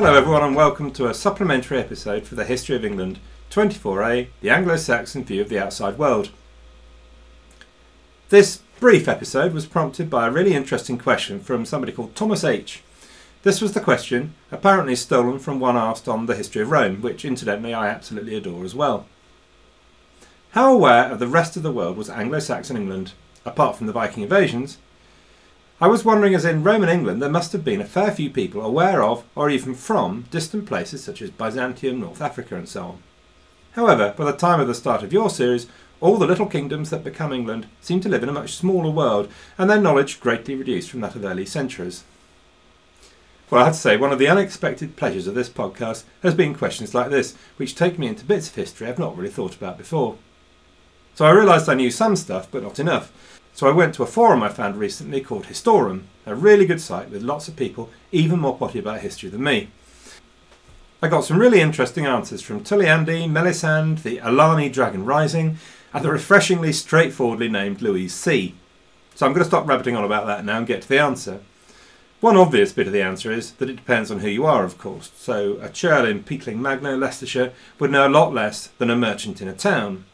Hello, everyone, and welcome to a supplementary episode for the History of England 24A The Anglo Saxon View of the Outside World. This brief episode was prompted by a really interesting question from somebody called Thomas H. This was the question, apparently stolen from one asked on the history of Rome, which incidentally I absolutely adore as well. How aware of the rest of the world was Anglo Saxon England, apart from the Viking invasions, I was wondering, as in Roman England, there must have been a fair few people aware of, or even from, distant places such as Byzantium, North Africa, and so on. However, by the time of the start of your series, all the little kingdoms that become England seem to live in a much smaller world, and their knowledge greatly reduced from that of early centuries. Well, I have to say, one of the unexpected pleasures of this podcast has been questions like this, which take me into bits of history I've not really thought about before. So I realised I knew some stuff, but not enough. So I went to a forum I found recently called Historum, a really good site with lots of people even more potty about history than me. I got some really interesting answers from Tulliandy, Melisande, the Alani Dragon Rising, and the refreshingly straightforwardly named Louise C. So I'm going to stop rabbiting on about that now and get to the answer. One obvious bit of the answer is that it depends on who you are, of course. So a churl in Peatling Magna, Leicestershire, would know a lot less than a merchant in a town.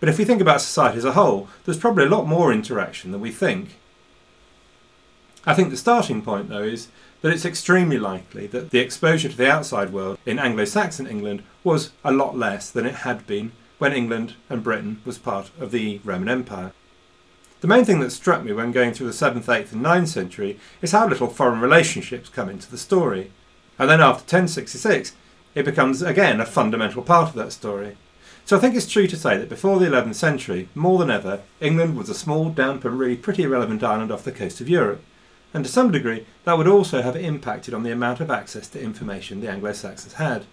But if we think about society as a whole, there's probably a lot more interaction than we think. I think the starting point, though, is that it's extremely likely that the exposure to the outside world in Anglo Saxon England was a lot less than it had been when England and Britain was part of the Roman Empire. The main thing that struck me when going through the 7th, 8th, and 9th century is how little foreign relationships come into the story. And then after 1066, it becomes again a fundamental part of that story. So I think it's true to say that before the 11th century, more than ever, England was a small, damp, and really pretty irrelevant island off the coast of Europe. And to some degree, that would also have impacted on the amount of access to information the Anglo Saxons had.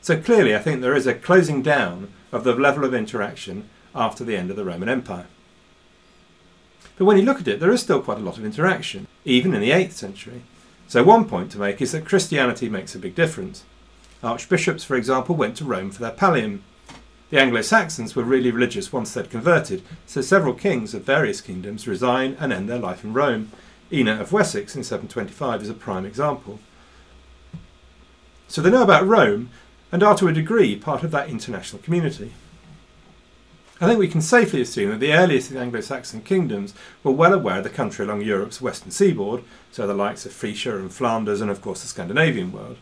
So clearly, I think there is a closing down of the level of interaction after the end of the Roman Empire. But when you look at it, there is still quite a lot of interaction, even in the 8th century. So, one point to make is that Christianity makes a big difference. Archbishops, for example, went to Rome for their pallium, the Anglo Saxons were really religious once they'd converted, so several kings of various kingdoms resign and end their life in Rome. Ina of Wessex in 725 is a prime example. So they know about Rome and are to a degree part of that international community. I think we can safely assume that the earliest of the Anglo Saxon kingdoms were well aware of the country along Europe's western seaboard, so the likes of Frisia and Flanders and, of course, the Scandinavian world.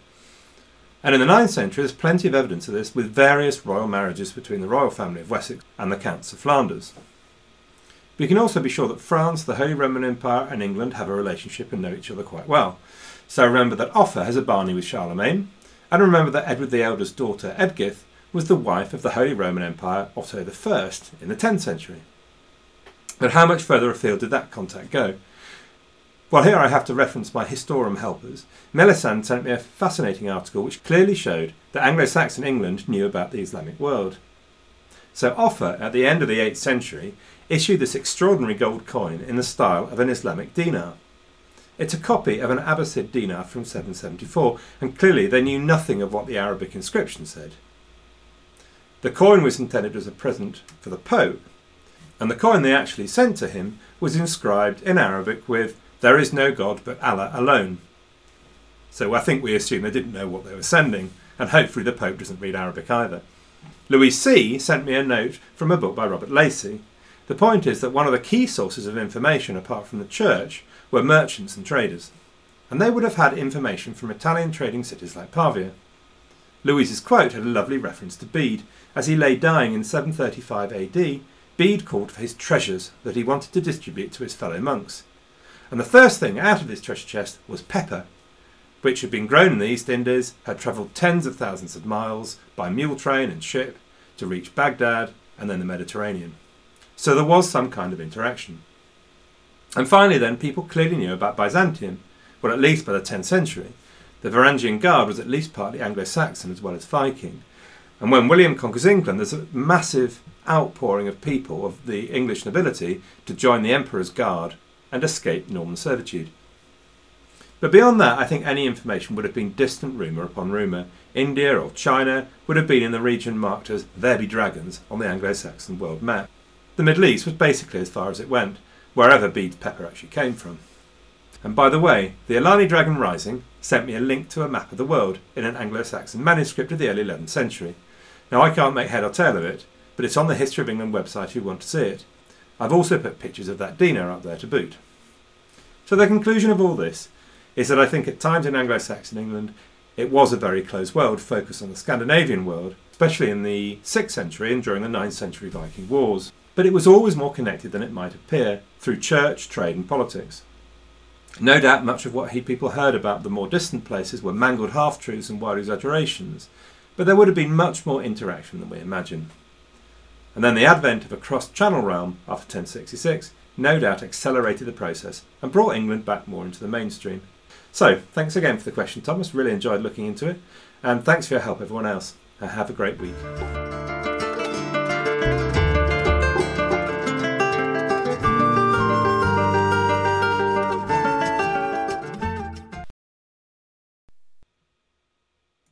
And in the 9th century, there's plenty of evidence of this with various royal marriages between the royal family of Wessex and the Counts of Flanders. We can also be sure that France, the Holy Roman Empire, and England have a relationship and know each other quite well. So remember that Offa has a Barney with Charlemagne, and remember that Edward the Elder's daughter, Edgith, was the wife of the Holy Roman Empire, Otto I, in the 10th century. But how much further afield did that contact go? Well, here I have to reference my Historum helpers. Melisande sent me a fascinating article which clearly showed that Anglo Saxon England knew about the Islamic world. So, Offa, at the end of the 8th century, issued this extraordinary gold coin in the style of an Islamic dinar. It's a copy of an Abbasid dinar from 774, and clearly they knew nothing of what the Arabic inscription said. The coin was intended as a present for the Pope, and the coin they actually sent to him was inscribed in Arabic with there is no God but Allah alone. So I think we assume they didn't know what they were sending, and hopefully the Pope doesn't read Arabic either. Louis C. sent me a note from a book by Robert Lacey. The point is that one of the key sources of information, apart from the church, were merchants and traders, and they would have had information from Italian trading cities like Pavia. Louis's quote had a lovely reference to Bede. As he lay dying in 735 AD, Bede called for his treasures that he wanted to distribute to his fellow monks. And the first thing out of this treasure chest was pepper, which had been grown in the East Indies, had travelled tens of thousands of miles by mule train and ship to reach Baghdad and then the Mediterranean. So there was some kind of interaction. And finally, then, people clearly knew about Byzantium, well, at least by the 10th century. The Varangian Guard was at least partly Anglo Saxon as well as Viking. And when William conquers England, there's a massive outpouring of people, of the English nobility, to join the Emperor's Guard and escape Norman servitude. But beyond that, I think any information would have been distant rumour upon rumour. India or China would have been in the region marked as there be dragons on the Anglo Saxon world map. The Middle East was basically as far as it went, wherever Bede's pepper actually came from. And by the way, the Alani Dragon Rising, sent me a link to a map of the world in an Anglo Saxon manuscript of the early 11th century. Now, I can't make head or tail of it, but it's on the History of England website if you want to see it. I've also put pictures of that dinar up there to boot. So, the conclusion of all this is that I think at times in Anglo Saxon England it was a very closed world focused on the Scandinavian world, especially in the 6th century and during the 9th century Viking Wars. But it was always more connected than it might appear through church, trade, and politics. No doubt much of what he people heard about the more distant places were mangled half truths and wild exaggerations, but there would have been much more interaction than we imagine. And then the advent of a cross channel realm after 1066 no doubt accelerated the process and brought England back more into the mainstream. So, thanks again for the question, Thomas. Really enjoyed looking into it. And thanks for your help, everyone else. Have a great week.